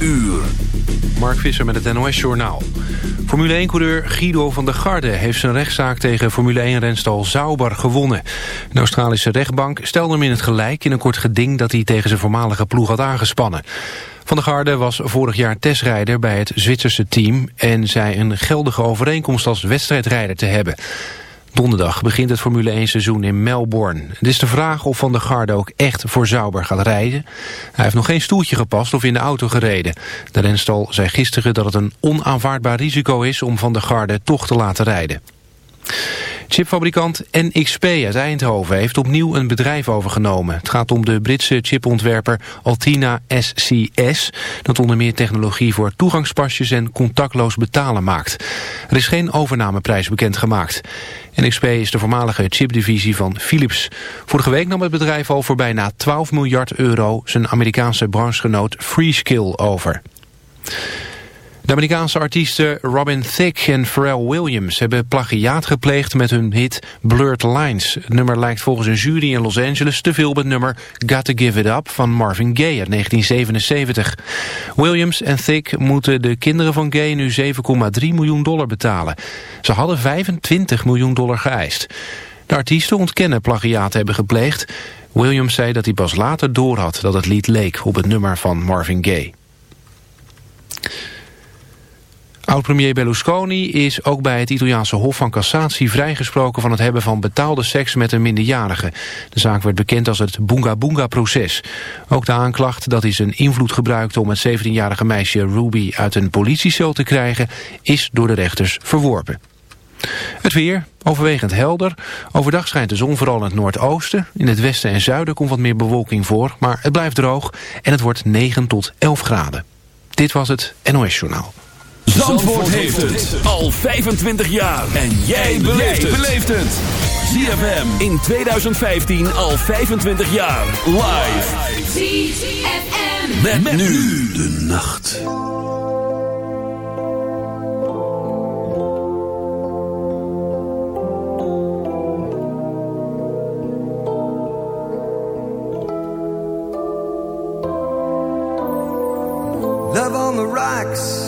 uur. Mark Visser met het NOS-journaal. Formule 1-coureur Guido van der Garde heeft zijn rechtszaak tegen Formule 1-renstal Sauber gewonnen. De Australische rechtbank stelde hem in het gelijk in een kort geding dat hij tegen zijn voormalige ploeg had aangespannen. Van der Garde was vorig jaar testrijder bij het Zwitserse team en zei een geldige overeenkomst als wedstrijdrijder te hebben. Donderdag begint het Formule 1 seizoen in Melbourne. Het is de vraag of Van der Garde ook echt voor Sauber gaat rijden. Hij heeft nog geen stoeltje gepast of in de auto gereden. De renstal zei gisteren dat het een onaanvaardbaar risico is om Van der Garde toch te laten rijden. Chipfabrikant NXP uit Eindhoven heeft opnieuw een bedrijf overgenomen. Het gaat om de Britse chipontwerper Altina SCS... dat onder meer technologie voor toegangspasjes en contactloos betalen maakt. Er is geen overnameprijs bekendgemaakt. NXP is de voormalige chipdivisie van Philips. Vorige week nam het bedrijf al voor bijna 12 miljard euro... zijn Amerikaanse branchegenoot Freeskill over. De Amerikaanse artiesten Robin Thicke en Pharrell Williams hebben plagiaat gepleegd met hun hit Blurred Lines. Het nummer lijkt volgens een jury in Los Angeles te veel op het nummer Got to Give It Up van Marvin Gaye uit 1977. Williams en Thicke moeten de kinderen van Gaye nu 7,3 miljoen dollar betalen. Ze hadden 25 miljoen dollar geëist. De artiesten ontkennen plagiaat hebben gepleegd. Williams zei dat hij pas later doorhad dat het lied leek op het nummer van Marvin Gaye. Oud-premier Berlusconi is ook bij het Italiaanse Hof van Cassatie vrijgesproken van het hebben van betaalde seks met een minderjarige. De zaak werd bekend als het Bunga Bunga-proces. Ook de aanklacht dat hij zijn invloed gebruikte om het 17-jarige meisje Ruby uit een politiecel te krijgen, is door de rechters verworpen. Het weer, overwegend helder. Overdag schijnt de zon vooral in het noordoosten. In het westen en zuiden komt wat meer bewolking voor, maar het blijft droog en het wordt 9 tot 11 graden. Dit was het NOS Journaal. Zandvoort, heeft het al 25 jaar. En jij beleeft het. ZFM in 2015 al 25 jaar. Live. ZFM. Met, met nu de nacht. Love on the rocks.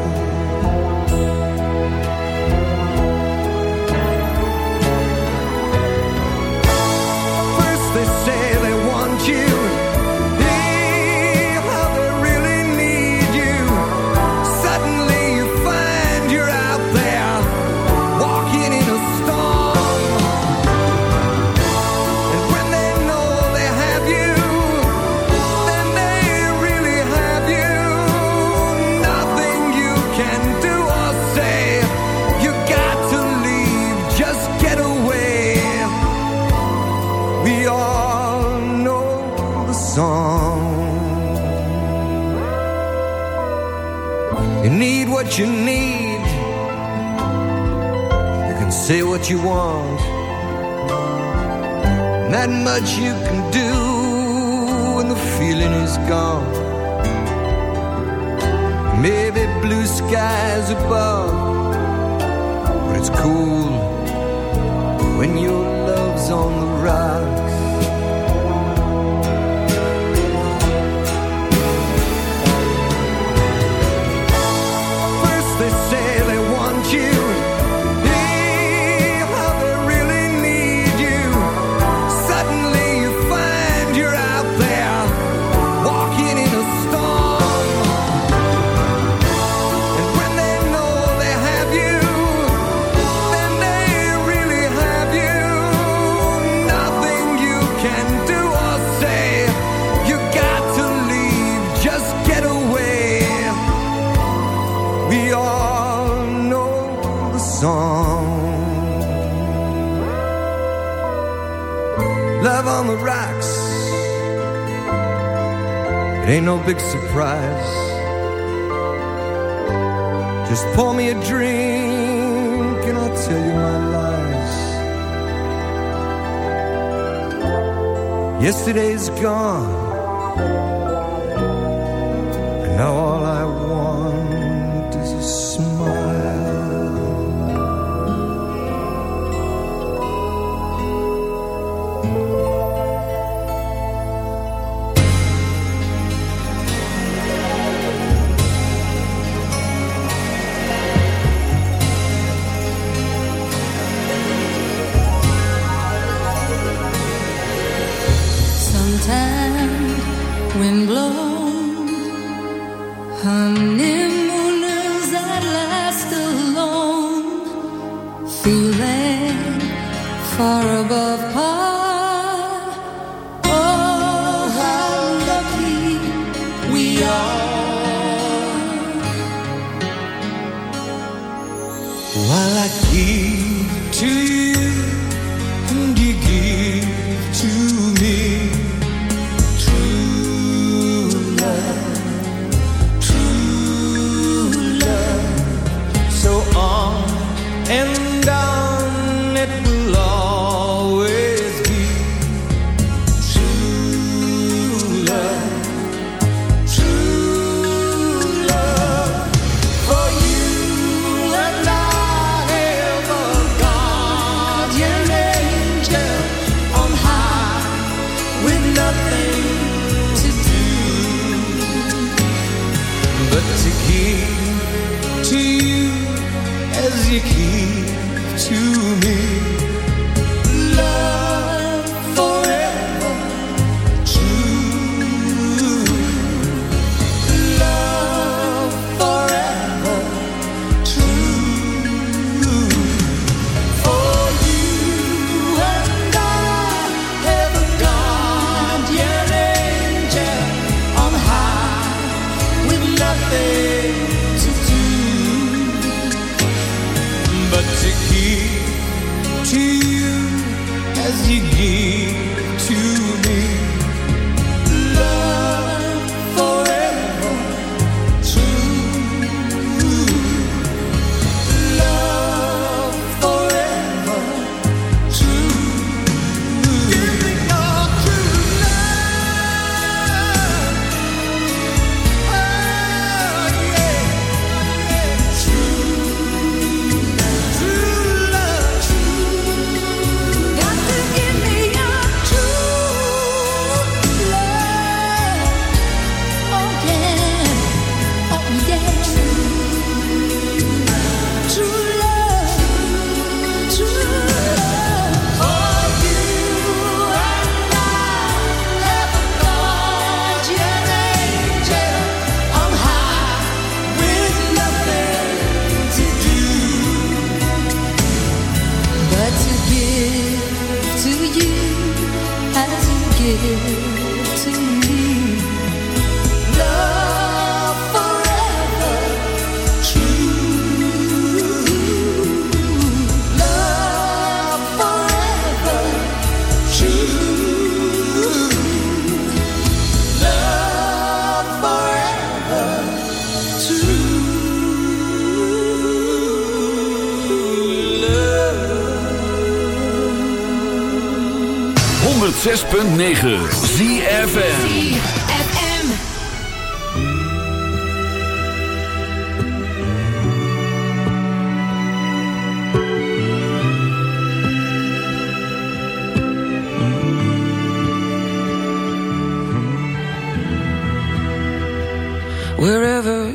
Much you can do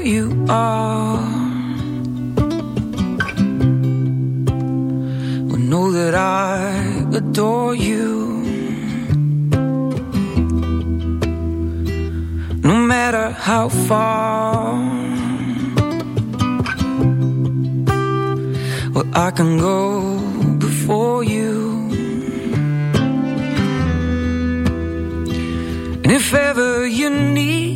you are. Will know that I adore you. No matter how far Well, I can go before you. And if ever you need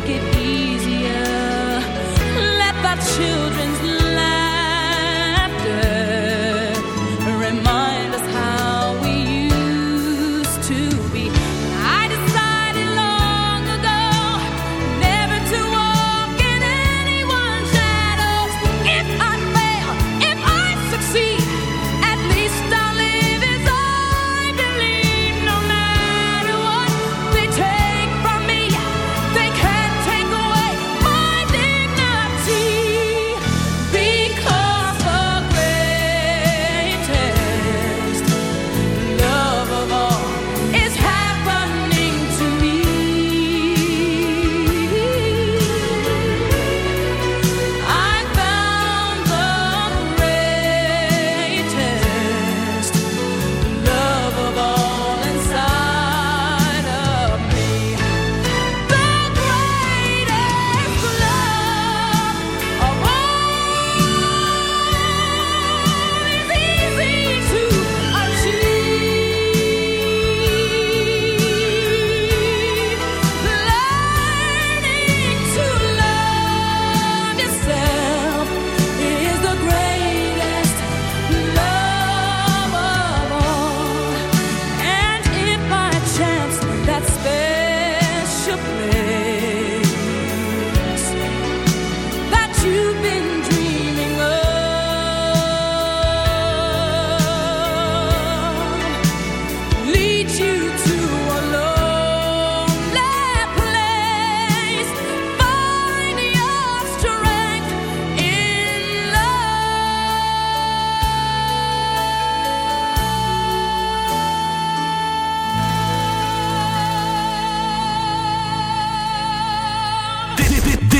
make it easier. Let thy children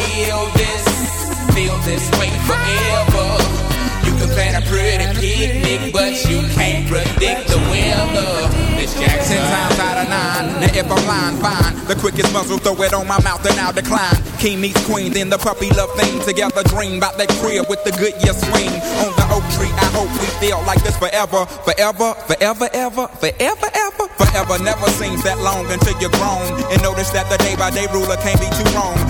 Feel this, feel this way forever. You can plan a pretty picnic, but you can't predict the weather. Miss Jackson times out of nine. Now if I'm lying, fine. The quickest muzzle, throw it on my mouth and I'll decline. King meets queen, then the puppy love thing. Together dream about that crib with the Goodyear swing. On the oak tree, I hope we feel like this forever. Forever, forever, ever, forever, ever. Forever never seems that long until you're grown. And notice that the day by day ruler can't be too wrong.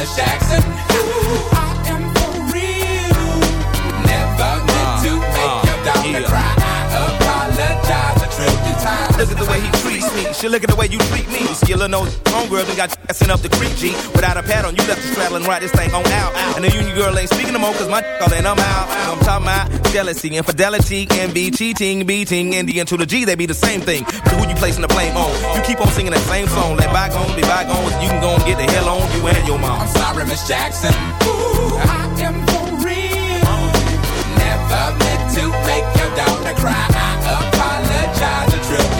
Miss Jackson. Ooh, I am for real. Never meant to make uh, your uh, daughter cry. I apologize a trillion times. Look at the way he She look at the way you treat me. See, little nose homegirl done got sent up the creek, G. Without a pad on, you left the straddle and ride this thing on out. And the union girl ain't speaking no more, cause my all in, I'm out. I'm talking about jealousy, infidelity, envy, cheating, beating, and the to the G, they be the same thing. But who you placing the blame on? You keep on singing that same song. Let bygones be bygones. You can go and get the hell on you and your mom. I'm sorry, Miss Jackson. Ooh, I am for real. Never meant to make your daughter cry. I apologize a trillion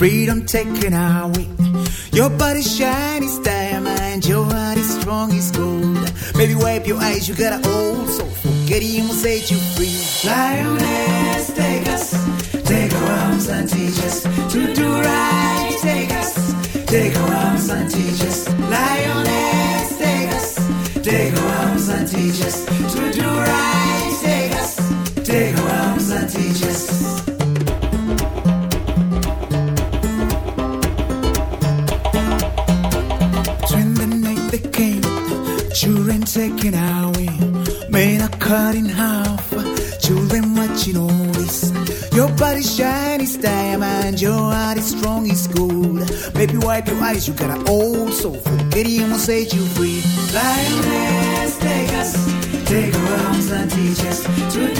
Freedom taken away. Your body shiny as diamond, your heart is strong as gold. Baby, wipe your eyes, you got an old soul. Forget him will set you free. Lioness, take us, take our arms and teach us to do right. Take us, take our arms and teach us. Lioness, take us, take our arms and teach us to do right. Take us, take our arms and teach us. Your heart is strong as gold. Baby, wipe your eyes, you got an old soul. Forget him will set you free. Lioness, take us, take our arms and teach us to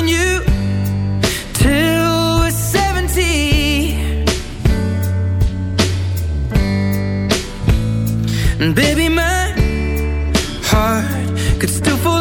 baby, my heart could still fall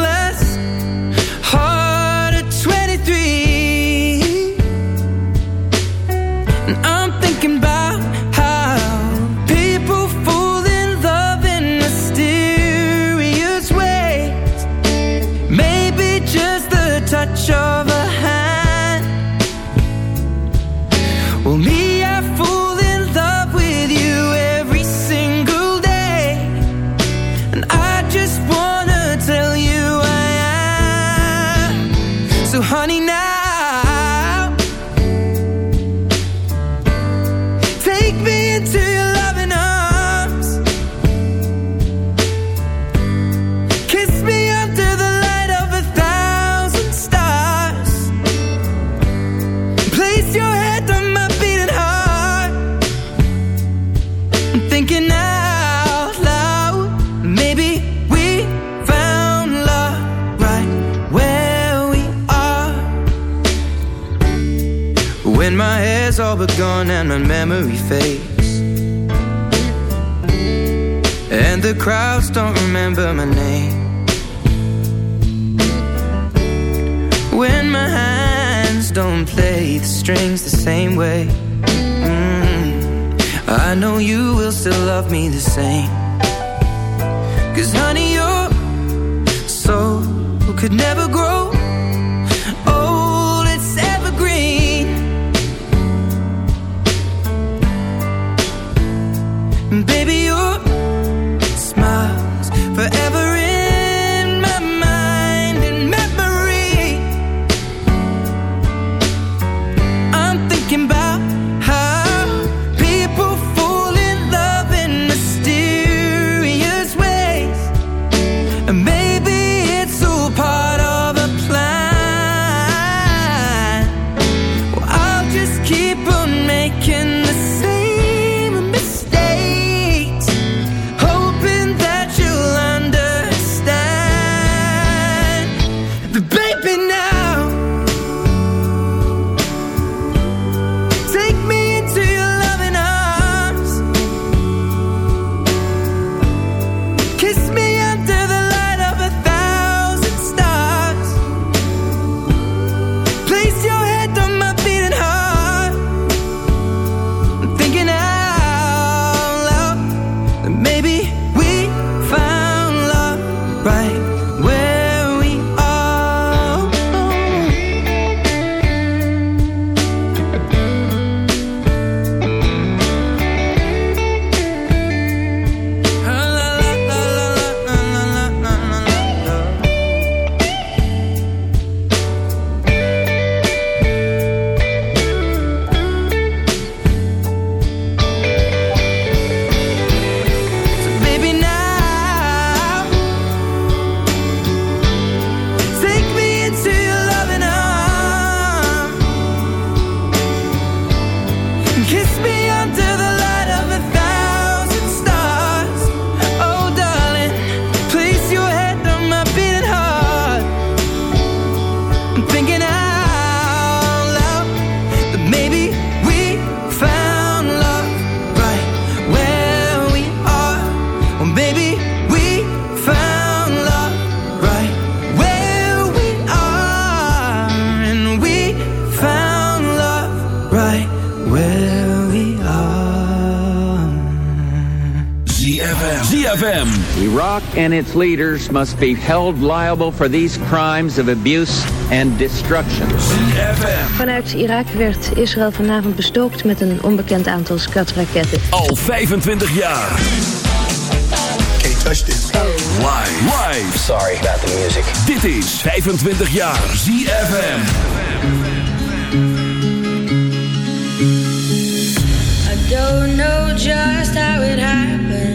Iraq and its leaders must be held liable for these crimes of abuse and destruction. Vanuit Irak werd Israël vanavond bestookt met een onbekend aantal skatraketten. Al 25 jaar. Can't touch this. Live. Live. Sorry about the music. Dit is 25 jaar ZFM. I don't know just how it happened.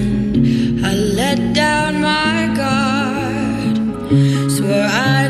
let down my guard. Swear I.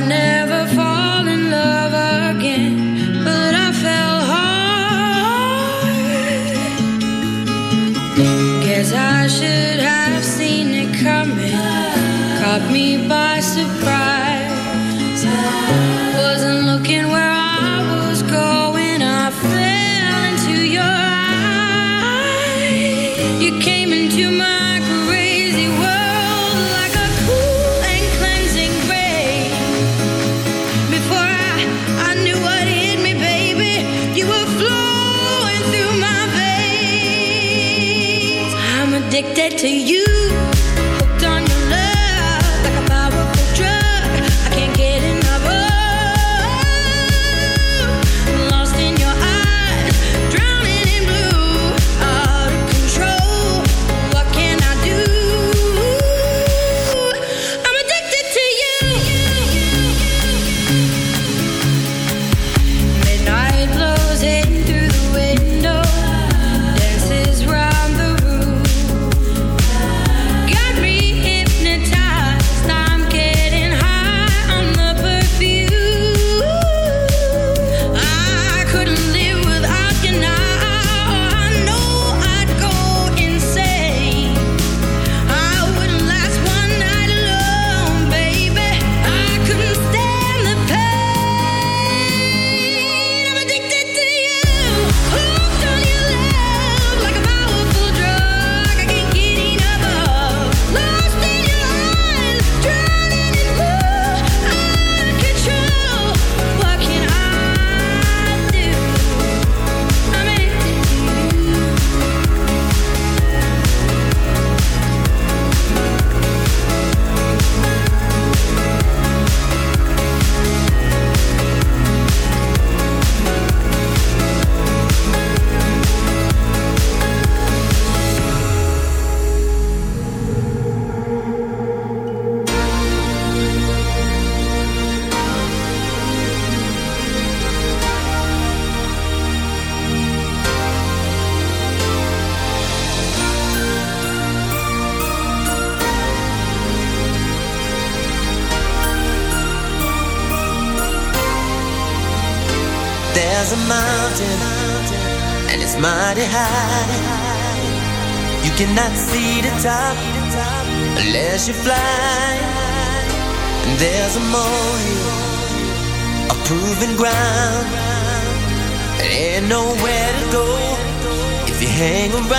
to you.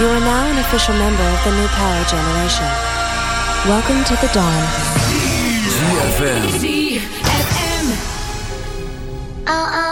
You are now an official member of the new power generation. Welcome to the dawn. ZFM. Uh-uh.